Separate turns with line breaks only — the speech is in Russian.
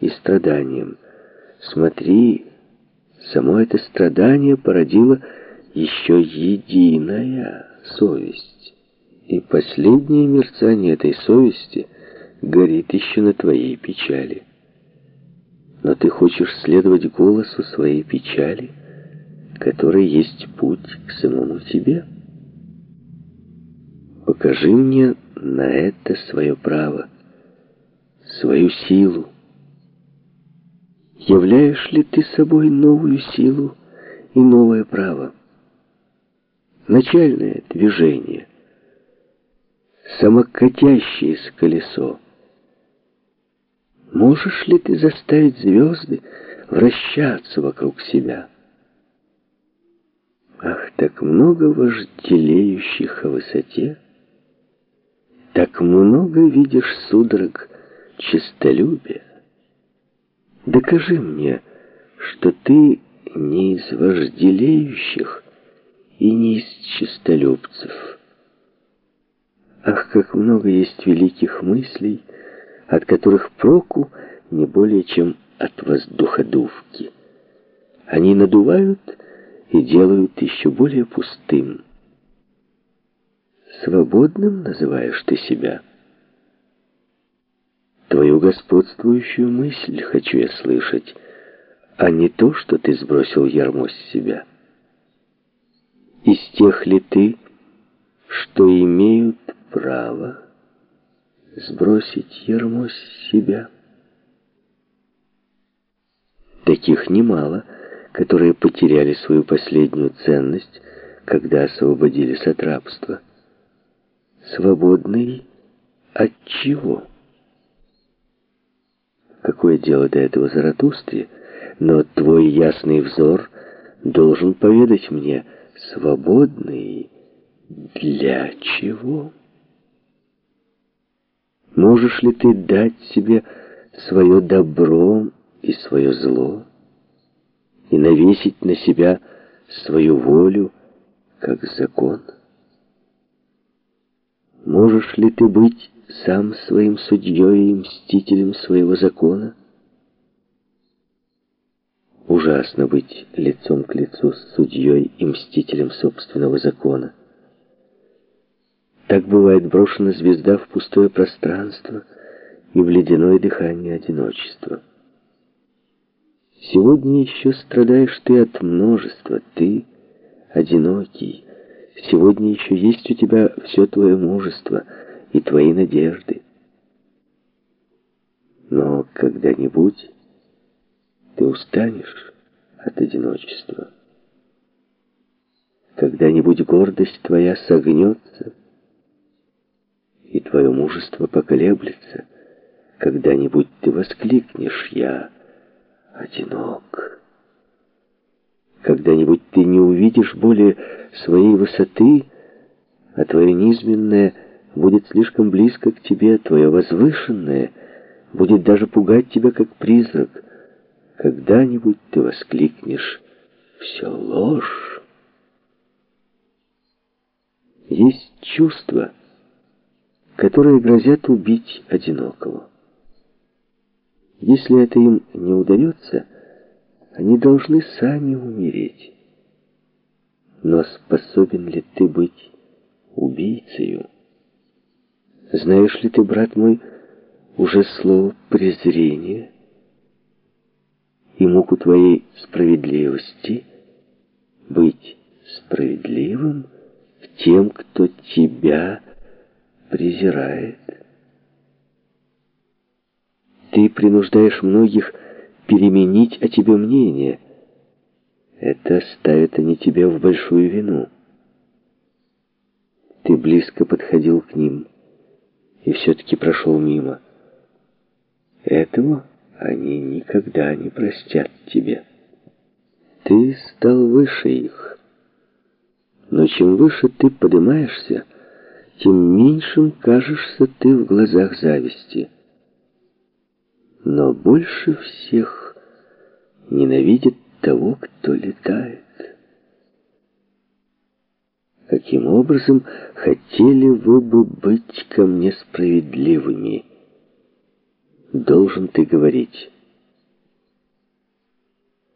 и страданием. Смотри, само это страдание породило еще единая совесть. И последнее мерцание этой совести горит еще на твоей печали. Но ты хочешь следовать голосу своей печали, который есть путь к самому тебе. Покажи мне на это свое право, свою силу. Являешь ли ты собой новую силу и новое право? Начальное движение, самокатящееся колесо. Можешь ли ты заставить звезды вращаться вокруг себя? Ах, так много вожделеющих о высоте, так много видишь судорог честолюбия. Докажи мне, что ты не из вожделеющих и не из честолюбцев. Ах, как много есть великих мыслей, от которых проку не более чем от воздуходувки. Они надувают и делают еще более пустым. Свободным называешь ты себя. Твою господствующую мысль хочу я слышать, а не то, что ты сбросил ярмо с себя. Из тех ли ты, что имеют право сбросить ярмо с себя? Таких немало, которые потеряли свою последнюю ценность, когда освободились от рабства. Свободный от чего? Какое дело до этого Заратустре, но твой ясный взор должен поведать мне, свободный для чего? Можешь ли ты дать себе свое добро и свое зло, и навесить на себя свою волю, как закон? Можешь ли ты быть сам своим судьей и мстителем своего закона? Ужасно быть лицом к лицу с судьей и мстителем собственного закона. Так бывает брошена звезда в пустое пространство и в ледяное дыхание одиночества. Сегодня еще страдаешь ты от множества, ты одинокий. Сегодня еще есть у тебя все твое мужество и твои надежды. Но когда-нибудь ты устанешь от одиночества. Когда-нибудь гордость твоя согнется, и твое мужество поколеблется. Когда-нибудь ты воскликнешь «Я одинок». Когда-нибудь ты не увидишь более своей высоты, а твое низменное будет слишком близко к тебе, твое возвышенное будет даже пугать тебя, как призрак. Когда-нибудь ты воскликнешь «Все ложь». Есть чувства, которые грозят убить одинокого. Если это им не удается, они должны сами умереть. Но способен ли ты быть убийцею? Знаешь ли ты, брат мой, уже слово презрение и муку твоей справедливости быть справедливым к тем, кто тебя презирает. Ты принуждаешь многих переменить о тебе мнение. Это ставит они тебя в большую вину. Ты близко подходил к ним и все-таки прошел мимо. Этого они никогда не простят тебе. Ты стал выше их. Но чем выше ты поднимаешься, тем меньшим кажешься ты в глазах зависти. Но больше всех ненавидит того, кто летает. Каким образом хотели вы бы быть ко мне справедливыми? Должен ты говорить.